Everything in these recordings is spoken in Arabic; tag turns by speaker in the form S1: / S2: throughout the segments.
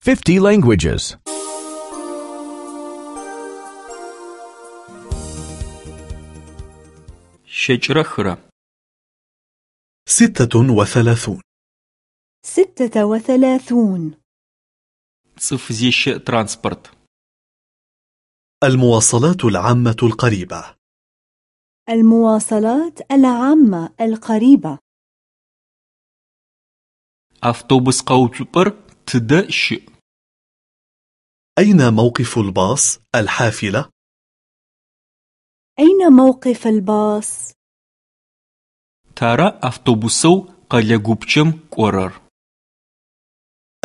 S1: 50 languages.
S2: 6 خرا
S3: ستة وثلاثون
S4: ستة وثلاثون
S2: صف زيش ترانسبورت
S3: المواصلات العامة القريبة
S4: المواصلات العامة القريبة
S2: автобус قوتبر تدا ش
S3: أين موقف الباص الحافلة؟
S4: أين موقف الباص؟
S2: ترى أفطوبوسو قلقوبشم قرر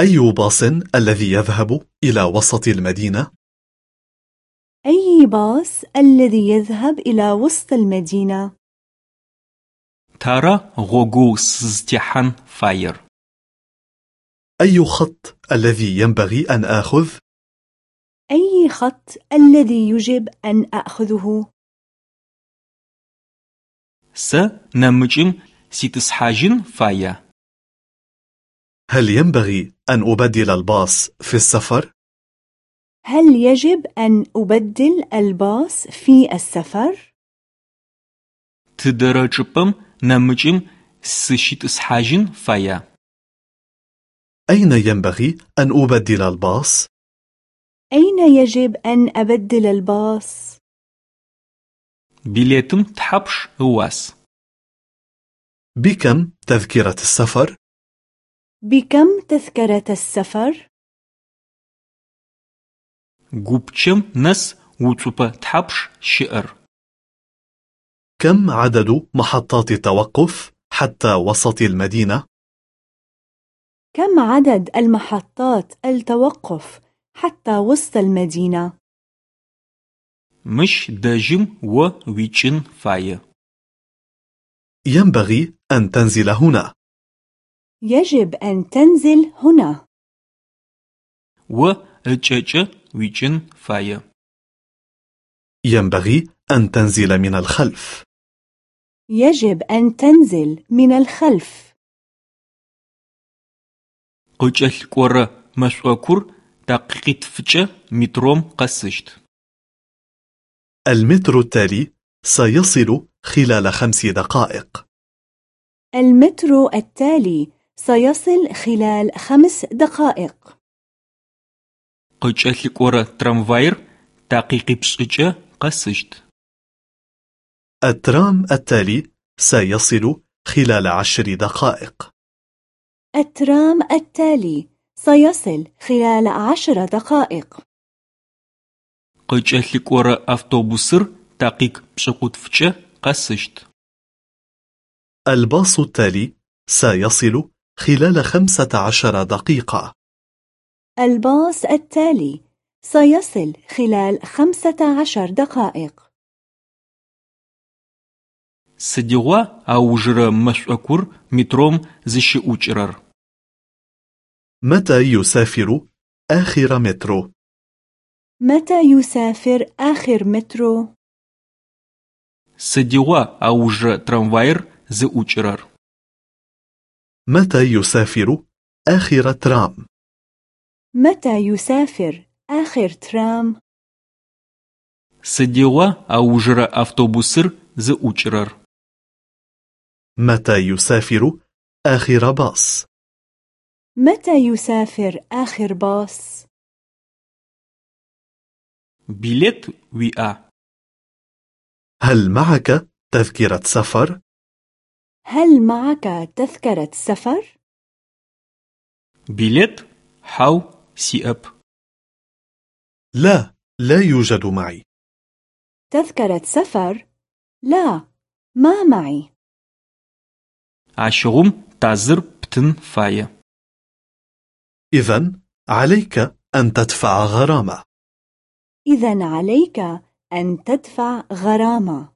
S3: أي باص الذي يذهب إلى وسط المدينة؟
S4: أي باص الذي يذهب إلى وسط المدينة؟
S2: ترى غوغو سزتحن فاير
S3: أي خط الذي ينبغي أن آخذ
S4: أي خط الذي يجب أن أخذه؟
S2: س نمجم سيتسحاجن فايا
S3: هل ينبغي أن أبدل الباص في السفر؟
S4: هل يجب أن أبدل الباص في السفر؟
S2: تدرجبم نمجم سشيتسحاجن فايا
S3: أين ينبغي أن أبدل الباص؟
S4: أين يجب أن أبدل الباص؟
S2: بليتم تحبش هواس
S3: بكم تذكرة السفر؟
S4: بكم تذكرة السفر؟
S2: جوبشم نس وتوبة تحبش شئر
S3: كم عدد محطات توقف حتى وسط المدينة؟
S4: كم عدد المحطات التوقف حتى وسط المدينة.
S2: مش دجم وويتشن فاي
S3: ينبغي أن تنزل هنا.
S4: يجب أن تنزل هنا.
S2: ورجج ويتشن فاي
S3: ينبغي أن تنزل من الخلف.
S4: يجب أن تنزل من الخلف.
S2: قجل كورة مشوكور دقيقت فجة متروم قسشت
S3: المترو التالي سيصل خلال خمس دقائق.
S4: المترو التالي سيصل خلال خمس دقائق.
S2: قجأت لكورة ترامفاير دقيقة بسجة قسشت
S3: الترام التالي سيصل خلال عشر دقائق.
S4: الترام التالي سيصل خلال عشر دقائق
S2: къыкӏэлъыкӏорэ автобусыр дакъик пшӏыкъутфкӏэ къэсыщт.
S3: الباص التالي سيصل خلال خمسة عشر دقيقة
S4: الباص التالي سيصل خلال خمسة عشر دقائق
S2: Сыдигъуа аужрэ мэшӏокур метром зыщыӏукӏырэр?
S3: متى يسافر آخر مترو؟
S4: متى يسافر آخر مترو؟
S2: سديوا أوج ترامفاير زي أوچرر
S3: متى يسافر آخر ترام؟
S4: متى يسافر آخر ترام؟
S2: سديوا أوجر أفطوبوسر زي أوچرر
S3: متى يسافر آخر باص؟
S4: متى يسافر آخر باص؟
S2: بيليت أ
S3: هل معك تذكرة سفر؟
S4: هل معك تذكرة سفر؟
S2: بيليت هاو سيأب
S3: لا لا يوجد معي
S4: تذكرة سفر؟ لا ما معي
S2: عشغم تازر بتن فاية
S3: إذن عليك أن تدفع غرامة.
S4: إذا عليك أن تدفع غرامة.